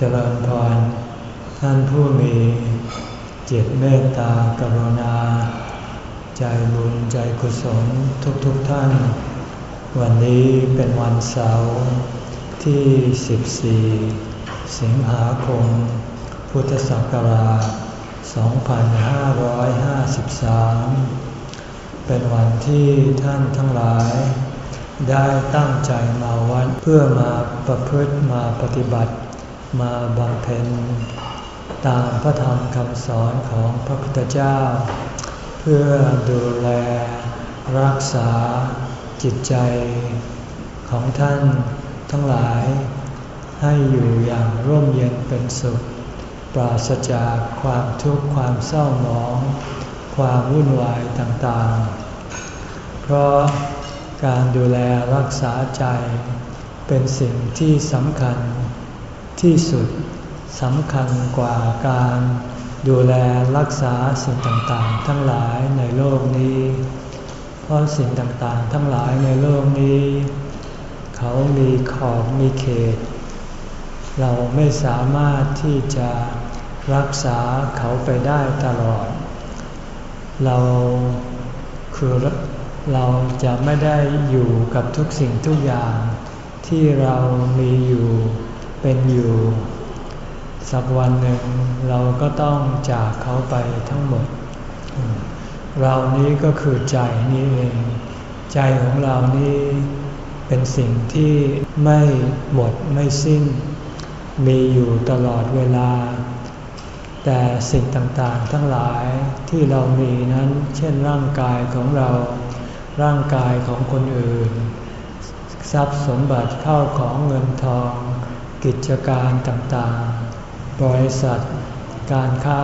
เจริญพร ท่านผู้มีจิตเมตตากรุณา ใจบุญใจกุศลทุกๆทท่าน วันนี้เป็นวันเสาร์ที่ 14 สิงหาคม พุทธศักราช 2553 เป็นวันที่ท่านทั้งหลาย ได้ตั้งใจมาวัดเพื่อมาประพฤติมาปฏิบัติ มาบำเพ็ญตามพระธรรมคำสอนของพระพุทธเจ้า เพื่อดูแลรักษาจิตใจของท่านทั้งหลาย ให้อยู่อย่างร่มเย็นเป็นสุข ปราศจากความทุกข์ความเศร้าหมอง ความวุ่นวายต่างๆ เพราะการดูแลรักษาใจเป็นสิ่งที่สำคัญ ที่สุดสำคัญกว่าการดูแลรักษาสิ่งต่างๆ ทั้งหลายในโลกนี้ เพราะสิ่งต่างๆ ทั้งหลายในโลกนี้ เขามีขอบมีเขต เราไม่สามารถที่จะรักษาเขาไปได้ตลอด เราคือเราจะไม่ได้อยู่กับทุกสิ่งทุกอย่างที่เรามีอยู่ เป็นอยู่ สักวันหนึ่งเราก็ต้องจากเขาไปทั้งหมด เรานี้ก็คือใจนี้เอง ใจของเรานี้เป็นสิ่งที่ไม่หมดไม่สิ้น มีอยู่ตลอดเวลา แต่สิ่งต่างๆทั้งหลายที่เรามีนั้น เช่นร่างกายของเรา ร่างกายของคนอื่น ทรัพย์สมบัติเข้าของเงินทอง กิจการต่างๆ บริษัท การค้า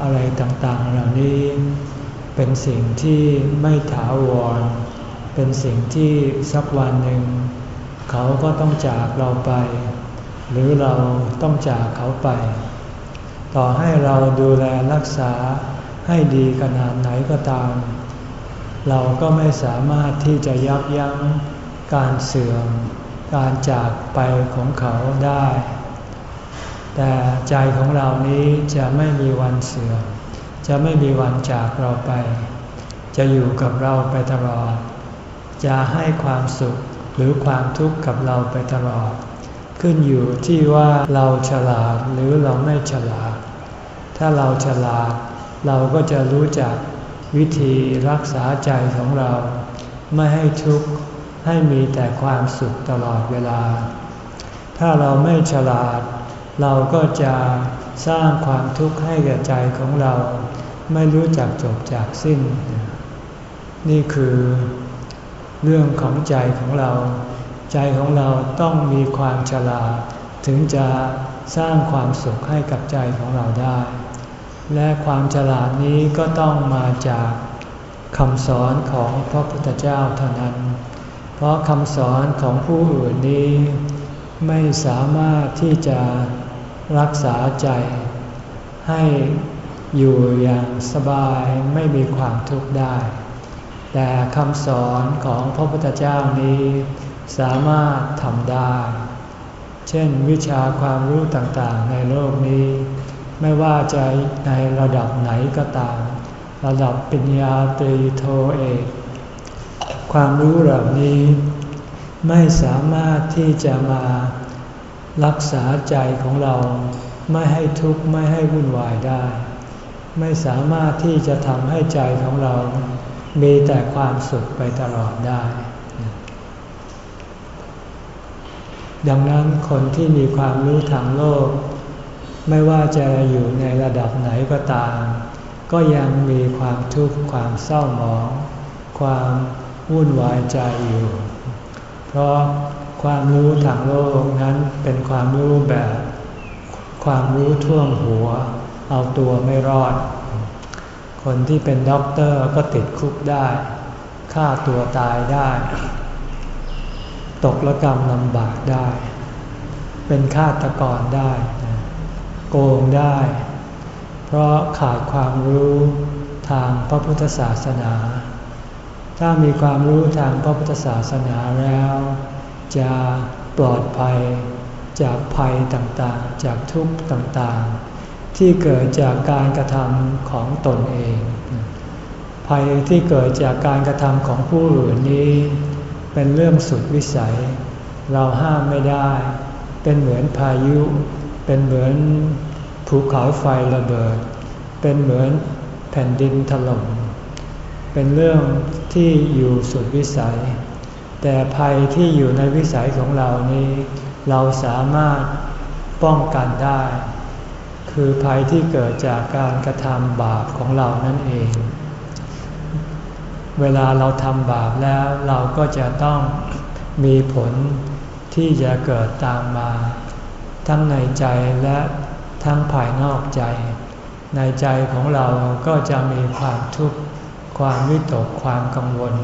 อะไรต่างๆ เหล่านี้ เป็นสิ่งที่ไม่ถาวร เป็นสิ่งที่สักวันหนึ่ง เขาก็ต้องจากเราไป หรือเราต้องจากเขาไป ต่อให้เราดูแลรักษาให้ดีขนาดไหนก็ตาม เราก็ไม่สามารถที่จะยับยั้งการเสื่อม การจากไปของเขาได้ แต่ใจของเรานี้จะไม่มีวันเสื่อมจะไม่มีวันจากเราไป จะอยู่กับเราไปตลอด จะให้ความสุขหรือความทุกข์กับเราไปตลอด ขึ้นอยู่ที่ว่าเราฉลาดหรือเราไม่ฉลาด ถ้าเราฉลาด เราก็จะรู้จักวิธีรักษาใจของเรา ไม่ให้ทุกข์ ให้มีแต่ความสุขตลอดเวลา ถ้าเราไม่ฉลาด เราก็จะสร้างความทุกข์ให้แก่ใจของเรา ไม่รู้จักจบจากสิ้น นี่คือเรื่องของใจของเรา ใจของเราต้องมีความฉลาด ถึงจะสร้างความสุขให้กับใจของเราได้ และความฉลาดนี้ก็ต้องมาจากคำสอนของพระพุทธเจ้าเท่านั้น เพราะคำสอนของผู้อื่นนี้ ไม่สามารถที่จะรักษาใจ ให้อยู่อย่างสบายไม่มีความทุกข์ได้ แต่คำสอนของพระพุทธเจ้านี้สามารถทำได้ เช่นวิชาความรู้ต่างๆในโลกนี้ ไม่ว่าจะในระดับไหนก็ตาม ระดับปัญญาตรีโทเอก ความรู้เหล่านี้ไม่สามารถที่จะมารักษาใจของเราไม่ให้ทุกข์ไม่ให้วุ่นวายได้ ไม่สามารถที่จะทำให้ใจของเรา มีแต่ความสุขไปตลอดได้ ดังนั้นคนที่มีความรู้ทางโลก ไม่ว่าจะอยู่ในระดับไหนก็ตาม ก็ยังมีความทุกข์ความเศร้าหมอง ความ วุ่นวายใจอยู่ เพราะความรู้ทางโลกนั้นเป็นความรู้แบบ ความรู้ท่วมหัว เอาตัวไม่รอด คนที่เป็นด็อกเตอร์ก็ติดคุกได้ฆ่าตัวตายได้ ตกละกรรมลำบากได้ เป็นฆาตกรได้ โกงได้ เพราะขาดความรู้ทางพระพุทธศาสนา ถ้ามีความรู้ทางพระพุทธศาสนาแล้ว จะปลอดภัยจากภัยต่างๆ จากทุกข์ต่างๆ ที่เกิดจากการกระทำของตนเอง ภัยที่เกิดจากการกระทำของผู้อื่นนี้ เป็นเรื่องสุดวิสัย เราห้ามไม่ได้ เป็นเหมือนพายุ เป็นเหมือนภูเขาไฟระเบิด เป็นเหมือนแผ่นดินถล่มเป็นเรื่อง ที่อยู่สุดวิสัย แต่ภัยที่อยู่ในวิสัยของเรานี้ เราสามารถป้องกันได้ คือภัยที่เกิดจากการกระทำบาปของเรานั่นเอง เวลาเราทำบาปแล้วเราก็จะต้องมีผลที่จะเกิดตามมา ทั้งในใจและทั้งภายนอกใจ ในใจของเราก็จะมีความทุกข์ ความวิตกความกังวล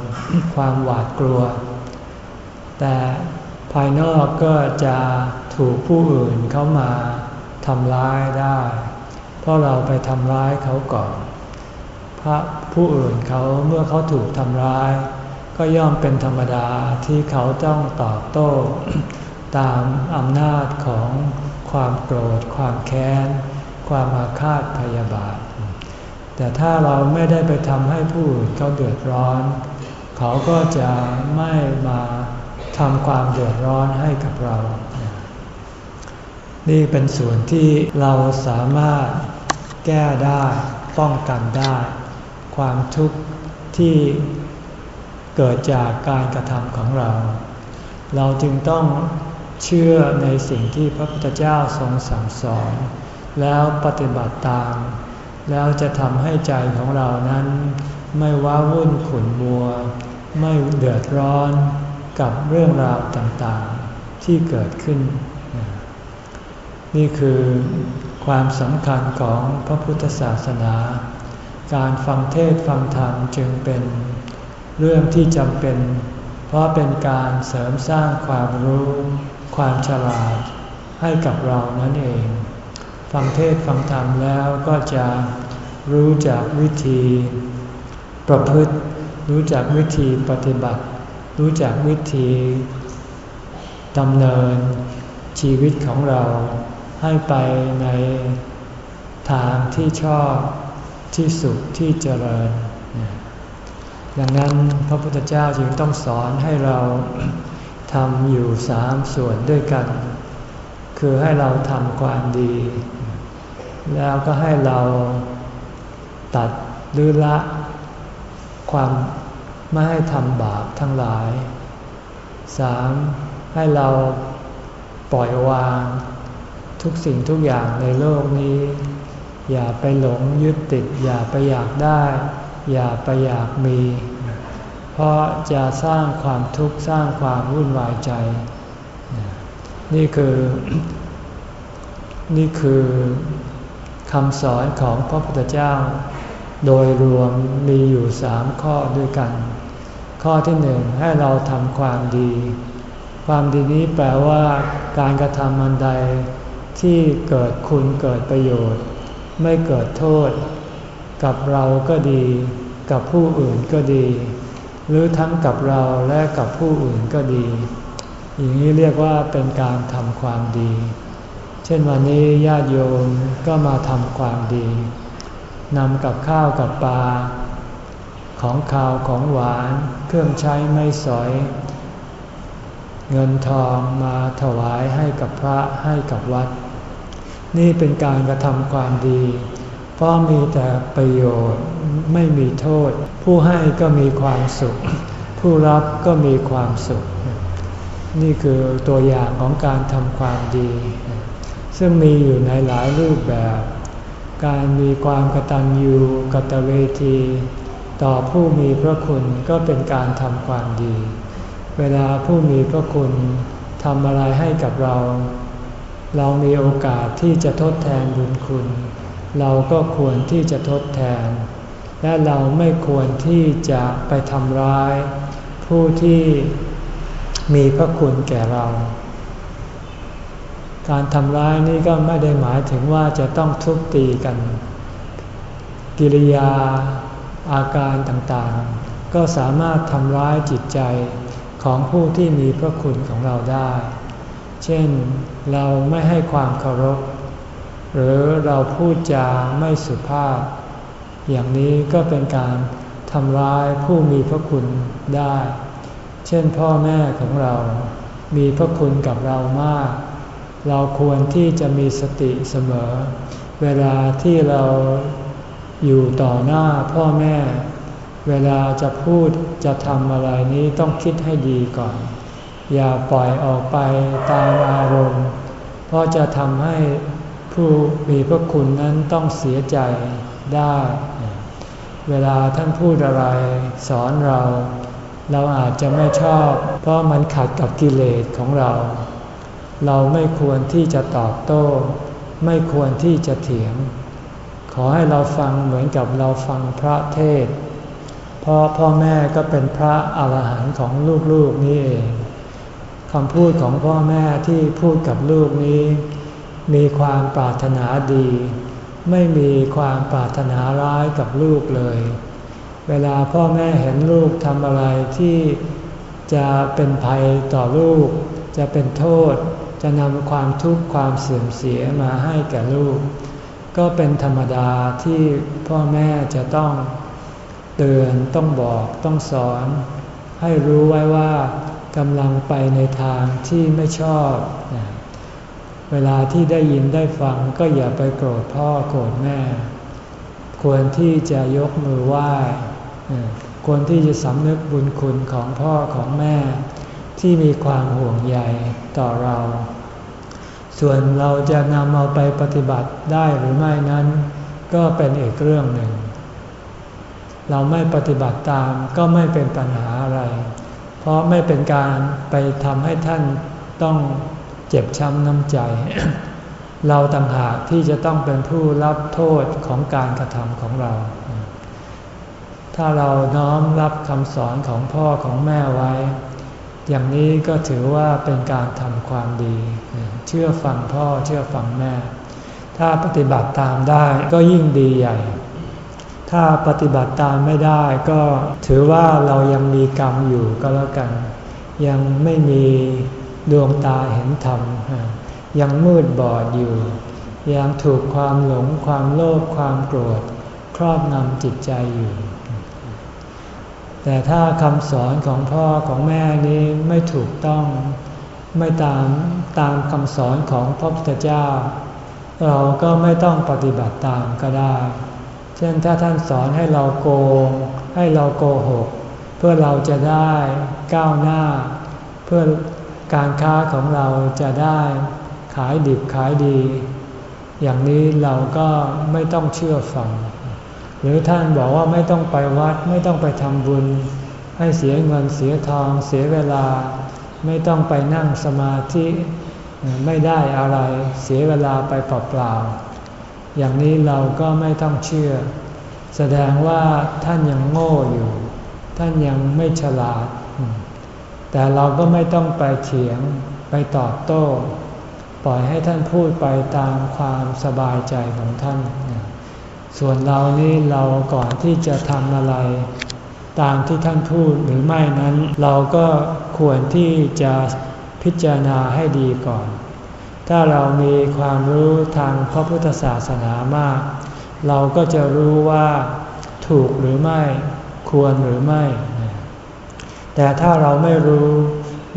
ความหวาดกลัว แต่ภายนอกก็จะถูกผู้อื่นเข้ามาทำร้ายได้ เพราะเราไปทำร้ายเขาก่อน พระผู้อื่นเขาเมื่อเขาถูกทำร้าย ก็ย่อมเป็นธรรมดาที่เขาต้องตอบโต้ ตามอำนาจของความโกรธ ความแค้น ความอาฆาตพยาบาท แต่ถ้าเราไม่ได้ไปทำให้ผู้อื่นเขาเดือดร้อน เขาก็จะไม่มาทำความเดือดร้อนให้กับเรา นี่เป็นส่วนที่เราสามารถแก้ได้ป้องกันได้ ความทุกข์ที่เกิดจากการกระทำของเรา เราจึงต้องเชื่อในสิ่งที่พระพุทธเจ้าทรงสั่งสอน แล้วปฏิบัติตาม แล้วจะทำให้ใจของเรานั้น ไม่ว้าวุ่นขุนมัว ไม่เดือดร้อนกับเรื่องราวต่างๆที่เกิดขึ้น นี่คือความสำคัญของพระพุทธศาสนา การฟังเทศฟังธรรมจึงเป็นเรื่องที่จำเป็น เพราะเป็นการเสริมสร้างความรู้ ความฉลาดให้กับเรานั่นเอง ฟังเทศฟังธรรมแล้วก็จะรู้จักวิธีประพฤติ รู้จักวิธีปฏิบัติ รู้จักวิธีดำเนินชีวิตของเราให้ไปในทางที่ชอบที่สุขที่เจริญ ดังนั้นพระพุทธเจ้าจึงต้องสอนให้เราทำอยู่สามส่วนด้วยกัน คือให้เราทำความดี แล้วก็ให้เราตัดหรือละ ความไม่ให้ทำบาปทั้งหลายสามให้เราปล่อยวาง ทุกสิ่งทุกอย่างในโลกนี้ อย่าไปหลงยึดติด อย่าไปอยากได้ อย่าไปอยากมี เพราะจะสร้างความทุกข์สร้างความวุ่นวายใจ นี่คือ นี่คือ คำสอนของพระพุทธเจ้า โดยรวมมีอยู่สามข้อด้วยกัน ข้อที่หนึ่งให้เราทำความดี ความดีนี้แปลว่าการกระทำอันใดที่เกิดคุณเกิดประโยชน์ ไม่เกิดโทษ กับเราก็ดี กับผู้อื่นก็ดี หรือทั้งกับเราและกับผู้อื่นก็ดี อย่างนี้เรียกว่าเป็นการทำความดี เช่นวันนี้ญาติโยมก็มาทำความดีนำกับข้าวกับปลา ของข้าวของหวานเครื่องใช้ไม่สอย เงินทองมาถวายให้กับพระให้กับวัด นี่เป็นการกระทำความดี เพราะมีแต่ประโยชน์ไม่มีโทษ ผู้ให้ก็มีความสุข ผู้รับก็มีความสุข นี่คือตัวอย่างของการทำความดี ซึ่งมีอยู่ในหลายรูปแบบ การมีความกตัญญูกตเวที ต่อผู้มีพระคุณก็เป็นการทำความดี เวลาผู้มีพระคุณทำอะไรให้กับเรา เรามีโอกาสที่จะทดแทนบุญคุณ เราก็ควรที่จะทดแทน และเราไม่ควรที่จะไปทำร้าย ผู้ที่มีพระคุณแก่เรา การทำร้ายนี่ก็ไม่ได้หมายถึงว่าจะต้องทุบตีกัน กิริยาอาการต่างๆ ก็สามารถทำร้ายจิตใจของผู้ที่มีพระคุณของเราได้ เช่นเราไม่ให้ความเคารพ หรือเราพูดจาไม่สุภาพ อย่างนี้ก็เป็นการทำร้ายผู้มีพระคุณได้ เช่นพ่อแม่ของเรา มีพระคุณกับเรามาก เราควรที่จะมีสติเสมอ เวลาที่เราอยู่ต่อหน้าพ่อแม่ เวลาจะพูดจะทำอะไรนี้ต้องคิดให้ดีก่อน อย่าปล่อยออกไปตามอารมณ์ เพราะจะทำให้ผู้มีพระคุณนั้นต้องเสียใจได้ เวลาท่านพูดอะไรสอนเรา เราอาจจะไม่ชอบ เพราะมันขัดกับกิเลสของเรา เราไม่ควรที่จะตอบโต้ ไม่ควรที่จะเถียง ขอให้เราฟังเหมือนกับเราฟังพระเทศ เพราะพ่อแม่ก็เป็นพระอาหารหันต์ของลูกๆนี่เองคำพูดของพ่อแม่ที่พูดกับลูกนี้ มีความปรารถนาดี ไม่มีความปรารถนาร้ายกับลูกเลย เวลาพ่อแม่เห็นลูกทำอะไรที่จะเป็นภัยต่อลูก จะเป็นโทษ จะนำความทุกข์ความเสื่อมเสียมาให้แก่ลูก ก็เป็นธรรมดาที่พ่อแม่จะต้องเตือนต้องบอกต้องสอน ให้รู้ไว้ว่ากำลังไปในทางที่ไม่ชอบ เวลาที่ได้ยินได้ฟังก็อย่าไปโกรธพ่อโกรธแม่ ควรที่จะยกมือไหว้ควรที่จะสำนึกบุญคุณของพ่อของแม่ ที่มีความห่วงใยต่อเรา ส่วนเราจะนำเอาไปปฏิบัติได้หรือไม่นั้น ก็เป็นอีกเรื่องหนึ่ง เราไม่ปฏิบัติตามก็ไม่เป็นปัญหาอะไร เพราะไม่เป็นการไปทำให้ท่านต้องเจ็บช้ำน้ำใจ เราต่างหากที่จะต้องเป็นผู้รับโทษของการกระทำของเราถ้าเราน้อมรับคำสอนของพ่อของแม่ไว้ อย่างนี้ก็ถือว่าเป็นการทำความดี เชื่อฟังพ่อเชื่อฟังแม่ ถ้าปฏิบัติตามได้ก็ยิ่งดีใหญ่ ถ้าปฏิบัติตามไม่ได้ก็ถือว่าเรายังมีกรรมอยู่ก็แล้วกัน ยังไม่มีดวงตาเห็นธรรม ยังมืดบอดอยู่ ยังถูกความหลงความโลภความโกรธ ครอบงำจิตใจอยู่ แต่ถ้าคำสอนของพ่อของแม่นี้ไม่ถูกต้อง ไม่ตามตามคำสอนของพระพุทธเจ้า เราก็ไม่ต้องปฏิบัติตามก็ได้ เช่นถ้าท่านสอนให้เราโกง ให้เราโกหก เพื่อเราจะได้ก้าวหน้า เพื่อการค้าของเราจะได้ขายดิบขายดี อย่างนี้เราก็ไม่ต้องเชื่อฟัง หรือท่านบอกว่าไม่ต้องไปวัดไม่ต้องไปทำบุญ ให้เสียเงินเสียทอง เสียเวลา ไม่ต้องไปนั่งสมาธิไม่ได้อะไรเสียเวลาไปเปล่าๆอย่างนี้เราก็ไม่ต้องเชื่อ แสดงว่าท่านยังโง่อยู่ ท่านยังไม่ฉลาด แต่เราก็ไม่ต้องไปเถียงไปตอบโต้ ปล่อยให้ท่านพูดไปตามความสบายใจของท่าน ส่วนเรานี่เราก่อนที่จะทำอะไร ตามที่ท่านพูดหรือไม่นั้น เราก็ควรที่จะพิจารณาให้ดีก่อน ถ้าเรามีความรู้ทางพระพุทธศาสนามาก เราก็จะรู้ว่าถูกหรือไม่ ควรหรือไม่ แต่ถ้าเราไม่รู้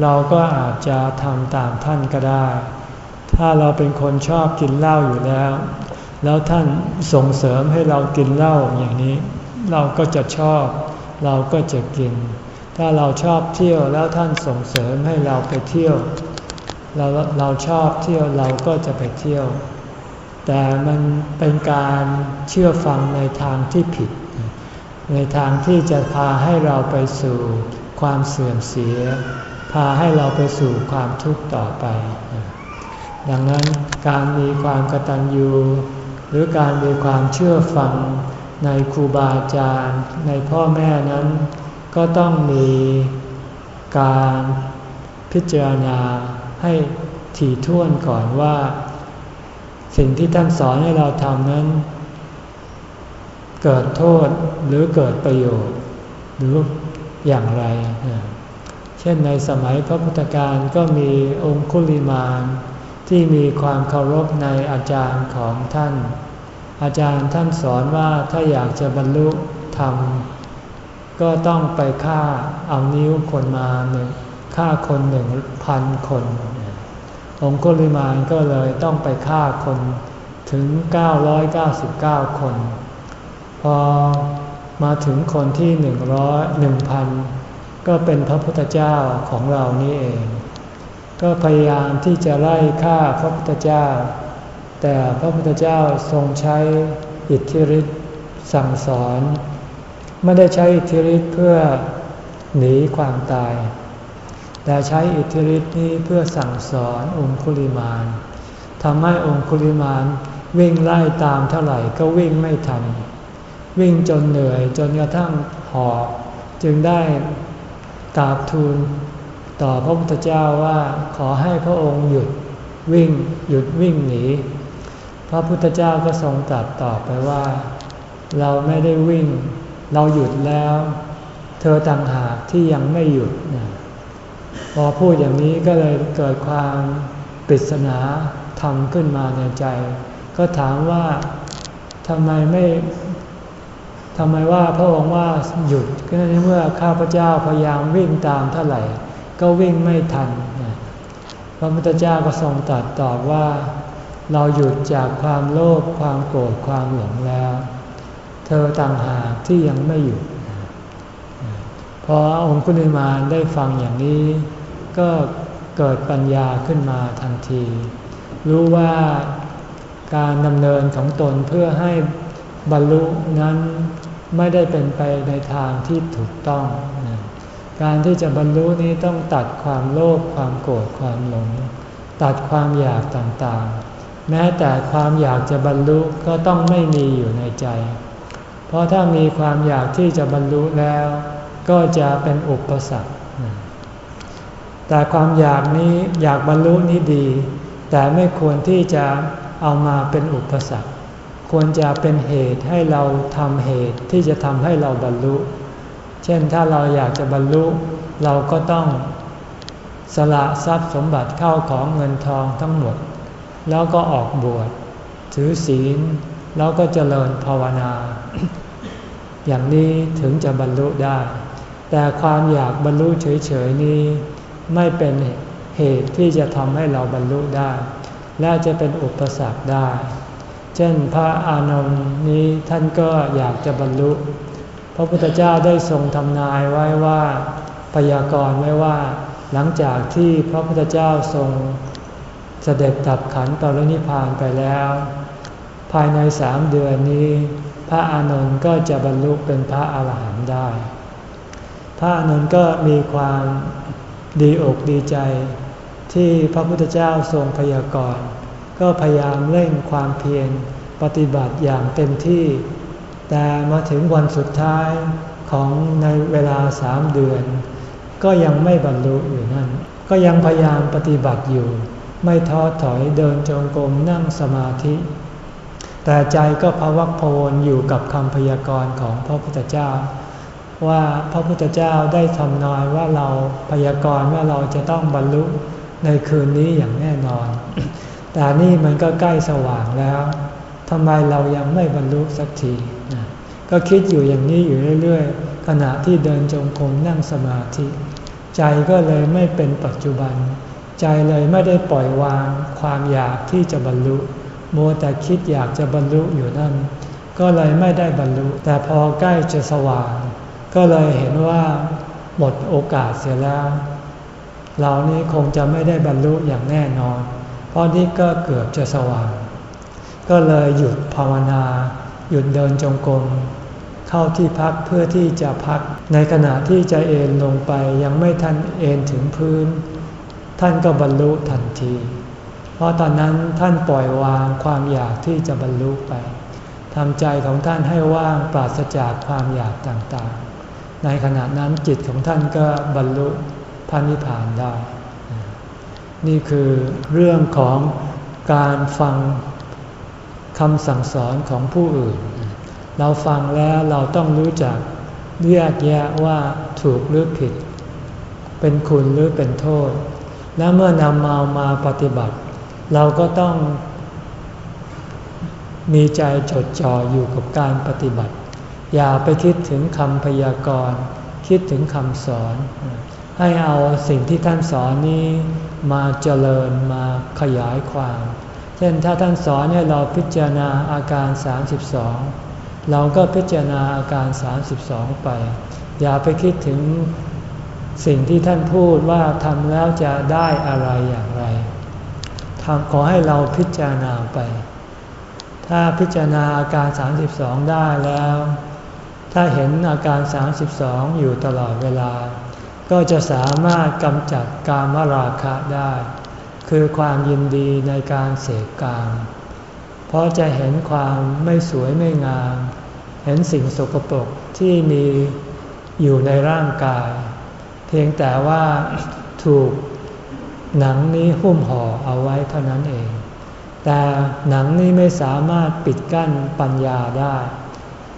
เราก็อาจจะทำตามท่านก็ได้ ถ้าเราเป็นคนชอบกินเหล้าอยู่แล้ว แล้วท่านส่งเสริมให้เรากินเหล้าอย่างนี้ เราก็จะชอบ เราก็จะกิน ถ้าเราชอบเที่ยวแล้วท่านส่งเสริมให้เราไปเที่ยว เราเราชอบเที่ยวเราก็จะไปเที่ยว แต่มันเป็นการเชื่อฟังในทางที่ผิด ในทางที่จะพาให้เราไปสู่ความเสื่อมเสีย พาให้เราไปสู่ความทุกข์ต่อไป ดังนั้นการมีความกตัญญู หรือการมีความเชื่อฟังในครูบาอาจารย์ในพ่อแม่นั้น ก็ต้องมีการพิจารณาให้ถี่ถ้วนก่อนว่า สิ่งที่ท่านสอนให้เราทำนั้น เกิดโทษหรือเกิดประโยชน์ หรืออย่างไร เช่นในสมัยพระพุทธการก็มีองคุลิมาน ที่มีความเคารพในอาจารย์ของท่าน อาจารย์ท่านสอนว่าถ้าอยากจะบรรลุธรรมก็ต้องไปฆ่าเอานิ้วคนมาหนึ่งฆ่าคนหนึ่งพันคน องคุลิมานก็เลยต้องไปฆ่าคนถึง 999 คน พอมาถึงคนที่หนึ่งร้อยหนึ่งพันก็เป็นพระพุทธเจ้าของเรานี่เอง ก็พยายามที่จะไล่ฆ่าพระพุทธเจ้า แต่พระพุทธเจ้าทรงใช้อิทธิฤทธิ์สั่งสอน ไม่ได้ใช้อิทธิฤทธิ์เพื่อหนีความตาย แต่ใช้อิทธิฤทธิ์นี้เพื่อสั่งสอนองคุลิมานทำให้องคุลิมานวิ่งไล่ตามเท่าไหร่ก็วิ่งไม่ทัน วิ่งจนเหนื่อยจนกระทั่งหอบจึงได้กราบทูล ต่อพระพุทธเจ้าว่าขอให้พระองค์หยุดวิ่งหยุดวิ่งหนี พระพุทธเจ้าก็ทรงตรัสตอบไปว่า เราไม่ได้วิ่ง เราหยุดแล้ว เธอต่างหากที่ยังไม่หยุดนะพอพูดอย่างนี้ก็เลยเกิดความปริศนาธรรมขึ้นมาในใจ ก็ถามว่าทำไมไม่ทำไมว่าพระองค์ว่าหยุดก็ในเมื่อข้าพเจ้าพยายามวิ่งตามเท่าไหร่ ก็วิ่งไม่ทัน พระพุทธเจ้าก็ทรงตรัสตอบว่า เราหยุดจากความโลภความโกรธความหลงแล้ว เธอต่างหากที่ยังไม่หยุดพอองคุลิมานได้ฟังอย่างนี้ ก็เกิดปัญญาขึ้นมาทันที รู้ว่าการดำเนินของตนเพื่อให้บรรลุนั้นไม่ได้เป็นไปในทางที่ถูกต้อง การที่จะบรรลุนี้ต้องตัดความโลภความโกรธความหลง ตัดความอยากต่างๆ แม้แต่ความอยากจะบรรลุก็ต้องไม่มีอยู่ในใจ เพราะถ้ามีความอยากที่จะบรรลุแล้ว ก็จะเป็นอุปสรรค แต่ความอยากนี้อยากบรรลุนี้ดี แต่ไม่ควรที่จะเอามาเป็นอุปสรรค ควรจะเป็นเหตุให้เราทำเหตุที่จะทำให้เราบรรลุ เช่นถ้าเราอยากจะบรรลุเราก็ต้องสละทรัพย์สมบัติเข้าของเงินทองทั้งหมด แล้วก็ออกบวชถือศีลแล้วก็เจริญภาวนา อย่างนี้ถึงจะบรรลุได้ แต่ความอยากบรรลุเฉยๆนี้ ไม่เป็นเหตุที่จะทำให้เราบรรลุได้ และจะเป็นอุปสรรคได้ เช่นพระอานนท์นี้ท่านก็อยากจะบรรลุ พระพุทธเจ้าได้ทรงทำนายไว้ว่าพยากรณ์ไว้ว่า หลังจากที่พระพุทธเจ้าทรงเสด็จดับขันตรนิพพานไปแล้ว ภายในสามเดือนนี้ พระอานนท์ก็จะบรรลุเป็นพระอาหารหันต์ได้ พระอานนท์ก็มีความดีอกดีใจ ที่พระพุทธเจ้าทรงพยากรณ์ก็พยายามเร่งความเพียรปฏิบัติอย่างเต็มที่ แต่มาถึงวันสุดท้ายของในเวลาสามเดือน ก็ยังไม่บรรลุอยู่นั่น ก็ยังพยายามปฏิบัติอยู่ ไม่ท้อถอยเดินจงกรมนั่งสมาธิ แต่ใจก็พวักพวนอยู่กับคำพยากรณ์ของพระพุทธเจ้า ว่าพระพุทธเจ้าได้ทำนายว่าเราพยากรณ์ว่าเราจะต้องบรรลุในคืนนี้อย่างแน่นอน แต่นี่มันก็ใกล้สว่างแล้วทำไมเรายังไม่บรรลุสักที ก็คิดอยู่อย่างนี้อยู่เรื่อยๆ ขณะที่เดินจงกรมนั่งสมาธิ ใจก็เลยไม่เป็นปัจจุบัน ใจเลยไม่ได้ปล่อยวางความอยากที่จะบรรลุโมแต่คิดอยากจะบรรลุอยู่นั่น ก็เลยไม่ได้บรรลุ แต่พอใกล้จะสว่าง ก็เลยเห็นว่าหมดโอกาสเสียแล้ว เรานี้คงจะไม่ได้บรรลุอย่างแน่นอน เพราะนี่ก็เกือบจะสว่าง ก็เลยหยุดภาวนา หยุดเดินจงกรม เข้าที่พักเพื่อที่จะพัก ในขณะที่จะเอนลงไปยังไม่ทันเอนถึงพื้น ท่านก็บรรลุทันที เพราะตอนนั้นท่านปล่อยวางความอยากที่จะบรรลุไปทำใจของท่านให้ว่างปราศจากความอยากต่างๆ ในขณะนั้นจิตของท่านก็บรรลุพระนิพพานได้ นี่คือเรื่องของการฟังคำสั่งสอนของผู้อื่น เราฟังแล้วเราต้องรู้จักแยกแยะว่าถูกหรือผิด เป็นคุณหรือเป็นโทษ และเมื่อนำมามาปฏิบัติ เราก็ต้อง มีใจจดจ่ออยู่กับการปฏิบัติ อย่าไปคิดถึงคำพยากรณ์ คิดถึงคำสอน ให้เอาสิ่งที่ท่านสอนนี้มาเจริญมาขยายความ เช่นถ้าท่านสอนให้เราพิจารณาอาการ 32 เราก็พิจารณาอาการ 32 ไป อย่าไปคิดถึงสิ่งที่ท่านพูดว่าทำแล้วจะได้อะไรอย่างไรทำขอให้เราพิจารณาไป ถ้าพิจารณาอาการ 32 ได้แล้ว ถ้าเห็นอาการ 32 อยู่ตลอดเวลา ก็จะสามารถกำจัดกามราคะได้ คือความยินดีในการเสกกาม เพราะจะเห็นความไม่สวยไม่งาม เห็นสิ่งสกปรกที่มีอยู่ในร่างกาย เพียงแต่ว่าถูกหนังนี้หุ้มห่อเอาไว้เท่านั้นเอง แต่หนังนี้ไม่สามารถปิดกั้นปัญญาได้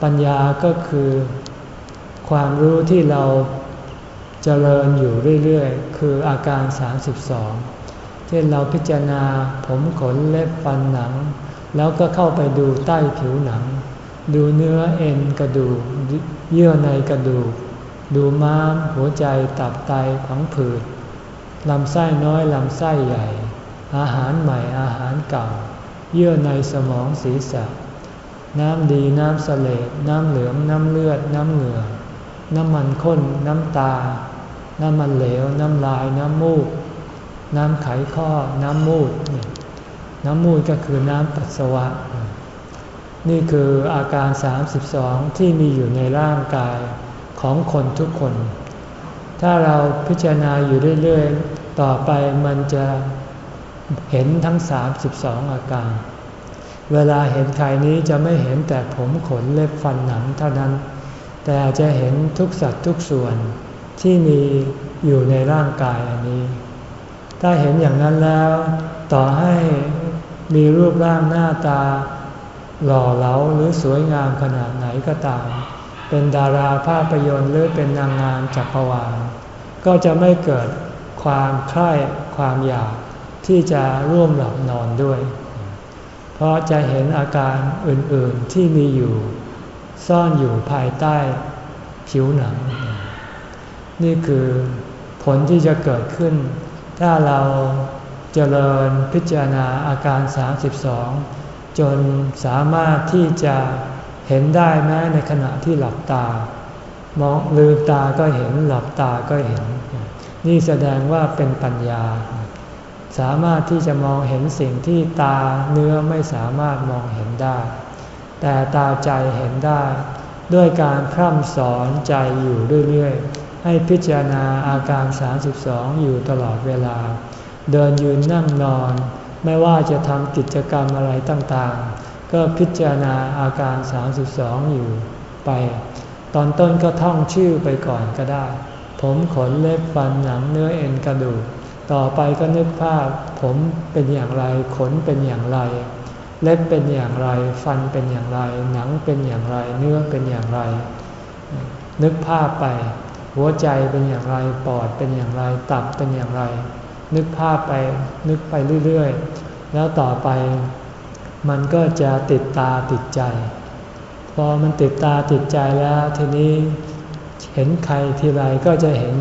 ปัญญาก็คือ ความรู้ที่เราจเจริญอยู่เรื่อยๆ คืออาการ 32 เช่นเราพิจารณาผมขนเล็บฟันหนัง แล้วก็เข้าไปดูใต้ผิวหนัง ดูเนื้อเอ็นกระดูก เยื่อในกระดูก ดูม้ามหัวใจตับไตผังผืดลำไส้น้อยลำไส้ใหญ่ อาหารใหม่อาหารเก่า เยื่อในสมองศีรษะ น้ำดีน้ำเสลดน้ำเหลืองน้ำเลือด น้ำเหงื่อ น้ำมันข้น น้ำตา น้ำมันเหลว น้ำลาย น้ำมูก น้ำไขข้อ น้ำมูดน้ น้ำมูดก็คือน้ำปัสสาวะ นี่คืออาการ 32 ที่มีอยู่ในร่างกายของคนทุกคน ถ้าเราพิจารณาอยู่เรื่อยๆ ต่อไปมันจะเห็นทั้ง 32 อาการ เวลาเห็นใครนี้จะไม่เห็นแต่ผมขนเล็บฟันหนังเท่านั้น แต่จะเห็นทุกสัตว์ทุกส่วนที่มีอยู่ในร่างกายอันนี้ ถ้าเห็นอย่างนั้นแล้ว ต่อให้ มีรูปร่างหน้าตา หล่อเหลาหรือสวยงามขนาดไหนก็ตาม เป็นดาราภาพยนตร์หรือเป็นนางงามจักรวาลก็จะไม่เกิดความใคร่ความอยากที่จะร่วมหลับนอนด้วย เพราะจะเห็นอาการอื่นๆที่มีอยู่ ซ่อนอยู่ภายใต้ผิวหนัง นี่คือผลที่จะเกิดขึ้น ถ้าเรา เจริญพิจารณาอาการ 32 จนสามารถที่จะเห็นได้แม้ในขณะที่หลับตา มองลืมตาก็เห็นหลับตาก็เห็น นี่แสดงว่าเป็นปัญญา สามารถที่จะมองเห็นสิ่งที่ตาเนื้อไม่สามารถมองเห็นได้ แต่ตาใจเห็นได้ ด้วยการพร่ำสอนใจอยู่เรื่อยๆ ให้พิจารณาอาการ 32 อยู่ตลอดเวลา เดินยืนนั่งนอน ไม่ว่าจะทำกิจกรรมอะไรต่างๆ ก็พิจารณาอาการ 32 อยู่ไป ตอนต้นก็ท่องชื่อไปก่อนก็ได้ ผมขนเล็บฟันหนังเนื้อเอ็นกระดูก ต่อไปก็นึกภาพ ผมเป็นอย่างไรขนเป็นอย่างไร เล็บเป็นอย่างไร ฟันเป็นอย่างไร หนังเป็นอย่างไร เนื้อเป็นอย่างไร นึกภาพไป หัวใจเป็นอย่างไร ปอดเป็นอย่างไร ตับเป็นอย่างไร นึกภาพไปนึกไปเรื่อยๆ แล้วต่อไป มันก็จะติดตาติดใจ พอมันติดตาติดใจแล้วทีนี้เห็นใครทีไรก็จะเห็น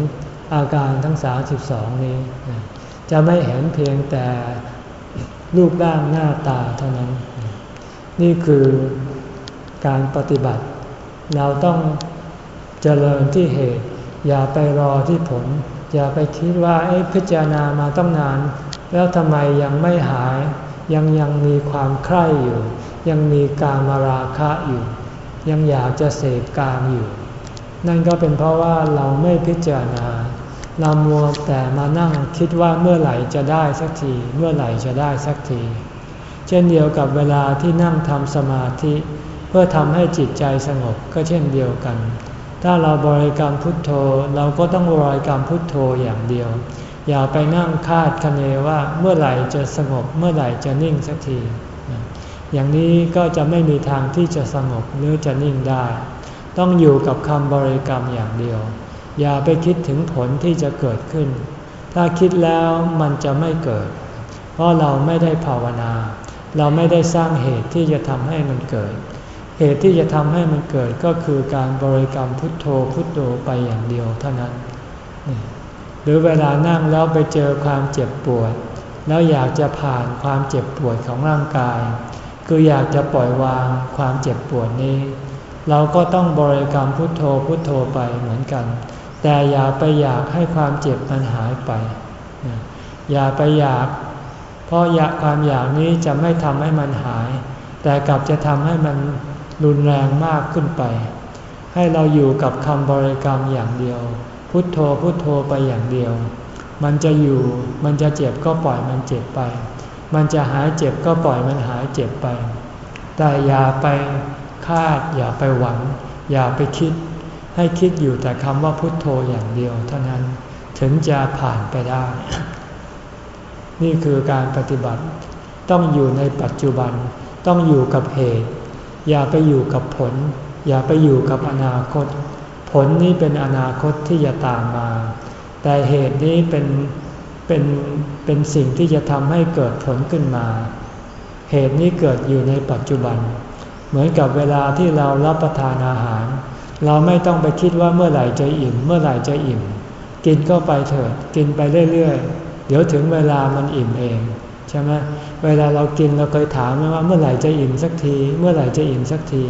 อาการทั้ง 32 นี้ จะไม่เห็นเพียงแต่รูปร่างหน้าตาเท่านั้น นี่คือการปฏิบัติ เราต้องเจริญที่เหตุ อย่าไปรอที่ผล อย่าไปคิดว่าพิจารณามาต้องนาน แล้วทำไมยังไม่หาย ยังยังมีความใคร่อยู่ ยังมีกามราคะอยู่ ยังอยากจะเสพกามอยู่ นั่นก็เป็นเพราะว่าเราไม่พิจารณาเรามัวแต่มานั่งคิดว่าเมื่อไหร่จะได้สักที เมื่อไหร่จะได้สักที เช่นเดียวกับเวลาที่นั่งทำสมาธิ เพื่อทำให้จิตใจสงบก็เช่นเดียวกัน ถ้าเราบริกรรมพุทโธเราก็ต้องบริกรรมพุทโธอย่างเดียว อย่าไปนั่งคาดคะเนว่าเมื่อไหร่จะสงบเมื่อไหร่จะนิ่งสักที อย่างนี้ก็จะไม่มีทางที่จะสงบหรือจะนิ่งได้ ต้องอยู่กับคำบริกรรมอย่างเดียว อย่าไปคิดถึงผลที่จะเกิดขึ้น ถ้าคิดแล้วมันจะไม่เกิด เพราะเราไม่ได้ภาวนา เราไม่ได้สร้างเหตุที่จะทำให้มันเกิด เหตุที่จะทำให้มันเกิดก็คือการบริกรรมพุทโธพุทโธไปอย่างเดียวเท่านั้น หรือเวลานั่งแล้วไปเจอความเจ็บปวด แล้วอยากจะผ่านความเจ็บปวดของร่างกาย คืออยากจะปล่อยวางความเจ็บปวดนี้ เราก็ต้องบริกรรมพุทโธพุทโธไปเหมือนกัน แต่อย่าไปอยากให้ความเจ็บมันหายไป อย่าไปอยาก เพราะอยากความอยากนี้จะไม่ทำให้มันหาย แต่กลับจะทำให้มัน รุนแรงมากขึ้นไป ให้เราอยู่กับคำบริกรรมอย่างเดียว พุทโธพุทโธไปอย่างเดียว มันจะอยู่มันจะเจ็บก็ปล่อยมันเจ็บไป มันจะหายเจ็บก็ปล่อยมันหายเจ็บไป แต่อย่าไปคาดอย่าไปหวัง อย่าไปคิด ให้คิดอยู่แต่คำว่าพุทโธอย่างเดียว เท่านั้นถึงจะผ่านไปได้ นี่คือการปฏิบัติ ต้องอยู่ในปัจจุบัน ต้องอยู่กับเหตุ อย่าไปอยู่กับผล อย่าไปอยู่กับอนาคต ผลนี้เป็นอนาคตที่จะตามมา แต่เหตุนี้เป็นเป็นเป็นสิ่งที่จะทำให้เกิดผลขึ้นมา เหตุนี้เกิดอยู่ในปัจจุบัน เหมือนกับเวลาที่เรารับประทานอาหาร เราไม่ต้องไปคิดว่าเมื่อไหร่จะอิ่ม เมื่อไหร่จะอิ่ม กินก็ไปเถิด กินไปเรื่อยๆ เดี๋ยวถึงเวลามันอิ่มเอง ใช่ไหม เวลาเรากินเราเคยถามไหมว่าเมื่อไหร่จะอิ่มสักที เมื่อไหร่จะอิ่มสักที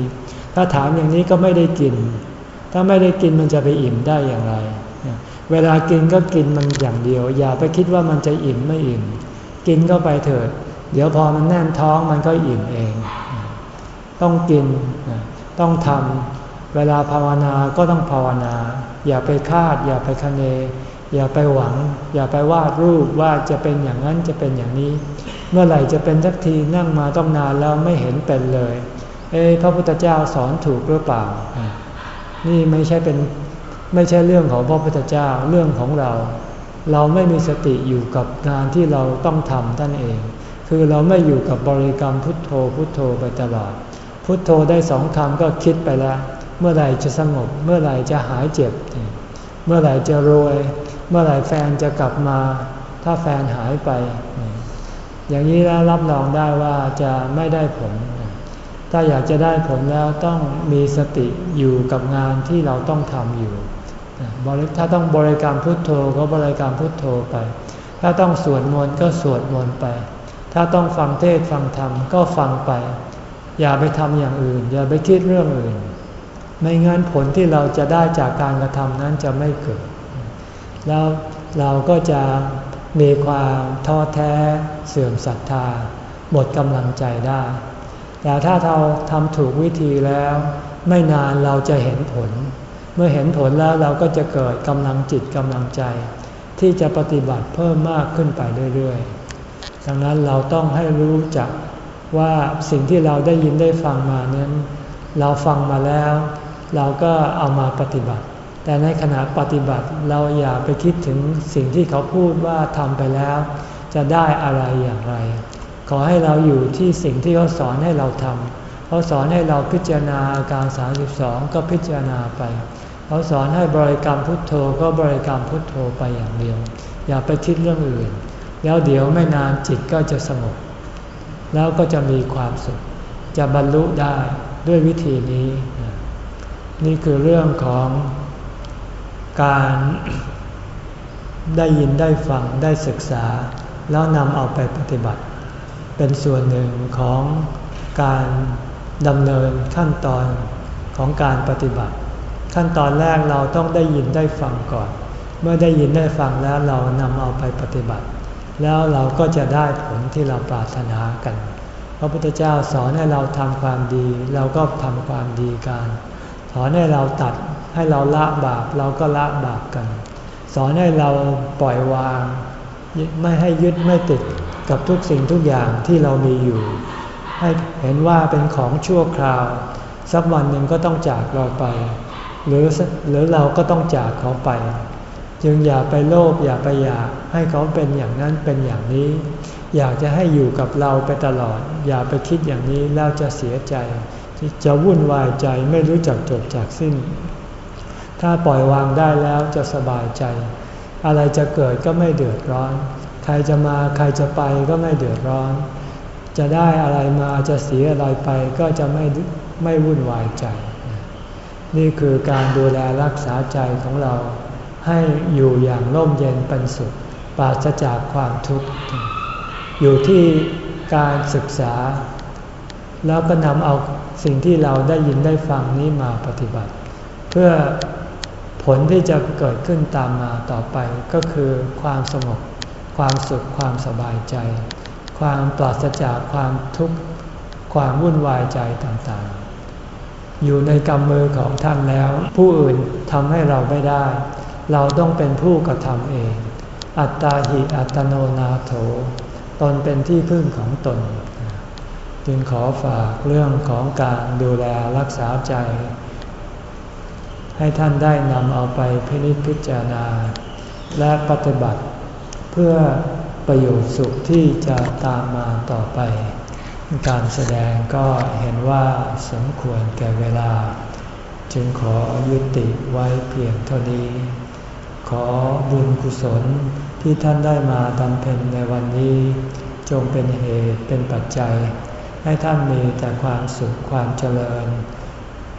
ถ้าถามอย่างนี้ก็ไม่ได้กิน ถ้าไม่ได้กินมันจะไปอิ่มได้อย่างไร เวลากินก็กินมันอย่างเดียว อย่าไปคิดว่ามันจะอิ่มไม่อิ่ม กินก็ไปเถิด เดี๋ยวพอมันแน่นท้องมันก็อิ่มเอง ต้องกินต้องทำเวลาภาวนาก็ต้องภาวนา อย่าไปคาด อย่าไปคะเน อย่าไปหวัง อย่าไปวาดรูปว่าจะเป็นอย่างนั้นจะเป็นอย่างนี้ เมื่อไหร่จะเป็นสักทีนั่งมาต้องนานแล้วไม่เห็นเป็นเลย เอ้พระพุทธเจ้าสอนถูกหรือเปล่า นี่ไม่ใช่เป็นไม่ใช่เรื่องของพระพุทธเจ้าเรื่องของเรา เราไม่มีสติอยู่กับงานที่เราต้องทำท่านเอง คือเราไม่อยู่กับบริกรรมพุทโธพุทโธไปตลอด พุทโธได้สองคำก็คิดไปแล้ว เมื่อไหร่จะสงบ เมื่อไหร่จะหายเจ็บ เมื่อไหร่จะรวย เมื่อไหร่แฟนจะกลับมา ถ้าแฟนหายไป อย่างนี้แล้วรับรองได้ว่าจะไม่ได้ผล ถ้าอยากจะได้ผลแล้วต้องมีสติอยู่กับงานที่เราต้องทำอยู่ ถ้าต้องบริกรรมพุทโธก็บริกรรมพุทโธไป ถ้าต้องสวดมนต์ก็สวดมนต์ไป ถ้าต้องฟังเทศฟังธรรมก็ฟังไป อย่าไปทำอย่างอื่น อย่าไปคิดเรื่องอื่น ไม่งั้นผลที่เราจะได้จากการกระทำนั้นจะไม่เกิด แล้วเราก็จะ มีความท้อแท้เสื่อมศรัทธา หมดกำลังใจได้ แต่ถ้าเราทำถูกวิธีแล้ว ไม่นานเราจะเห็นผล เมื่อเห็นผลแล้วเราก็จะเกิดกำลังจิตกำลังใจ ที่จะปฏิบัติเพิ่มมากขึ้นไปเรื่อยๆ ดังนั้นเราต้องให้รู้จักว่าสิ่งที่เราได้ยินได้ฟังมานั้น เราฟังมาแล้ว เราก็เอามาปฏิบัติ แต่ในขณะปฏิบัติเราอย่าไปคิดถึงสิ่งที่เขาพูดว่าทำไปแล้ว จะได้อะไรอย่างไร ขอให้เราอยู่ที่สิ่งที่เขาสอนให้เราทำเขาสอนให้เราพิจารณาอาการ 32 ก็พิจารณาไป เขาสอนให้บริกรรมพุทโธก็บริกรรมพุทโธไปอย่างเดียว อย่าไปคิดเรื่องอื่น แล้วเดี๋ยวไม่นานจิตก็จะสงบแล้วก็จะมีความสุข จะบรรลุได้ด้วยวิธีนี้ นี่คือเรื่องของ การได้ยินได้ฟังได้ศึกษา แล้วนำเอาไปปฏิบัติ เป็นส่วนหนึ่งของการดำเนินขั้นตอนของการปฏิบัติ ขั้นตอนแรกเราต้องได้ยินได้ฟังก่อน เมื่อได้ยินได้ฟังแล้วเรานำเอาไปปฏิบัติ แล้วเราก็จะได้ผลที่เราปรารถนากัน พระพุทธเจ้าสอนให้เราทำความดี เราก็ทำความดีกันสอนให้เราตัด ให้เราละบาปเราก็ละบาปกัน สอนให้เราปล่อยวาง ไม่ให้ยึดไม่ติดกับทุกสิ่งทุกอย่างที่เรามีอยู่ ให้เห็นว่าเป็นของชั่วคราว สักวันหนึ่งก็ต้องจากเราไป หรือหรือเราก็ต้องจากเขาไป จึงอย่าไปโลภอย่าไปอยากให้เขาเป็นอย่างนั้นเป็นอย่างนี้ อยากจะให้อยู่กับเราไปตลอด อย่าไปคิดอย่างนี้แล้วจะเสียใจ จะวุ่นวายใจไม่รู้จักจบจากสิ้น ถ้าปล่อยวางได้แล้วจะสบายใจ อะไรจะเกิดก็ไม่เดือดร้อน ใครจะมาใครจะไปก็ไม่เดือดร้อน จะได้อะไรมาจะเสียอะไรไปก็จะไม่ไม่วุ่นวายใจ นี่คือการดูแลรักษาใจของเรา ให้อยู่อย่างร่มเย็นเป็นสุขปราศจากความทุกข์ อยู่ที่การศึกษา แล้วก็นำเอาสิ่งที่เราได้ยินได้ฟังนี้มาปฏิบัติ เพื่อ ผลที่จะเกิดขึ้นตามมาต่อไปก็คือความสงบ ความสุข ความสบายใจ ความปราศจากความทุกข์ ความวุ่นวายใจต่างๆ อยู่ในกำมือของท่านแล้ว ผู้อื่นทำให้เราไม่ได้ เราต้องเป็นผู้กระทำเอง อัตตาหิอัตโนนาโถ ตนเป็นที่พึ่งของตน จึงขอฝากเรื่องของการดูแลรักษาใจ ให้ท่านได้นำเอาไปพินิจพิจารณา และปฏิบัติเพื่อประโยชน์สุขที่จะตามมาต่อไป การแสดงก็เห็นว่าสมควรแก่เวลา จึงขอยุติไว้เพียงเท่านี้ ขอบุญกุศลที่ท่านได้มาบำเพ็ญในวันนี้ จงเป็นเหตุเป็นปัจจัย ให้ท่านมีแต่ความสุขความเจริญ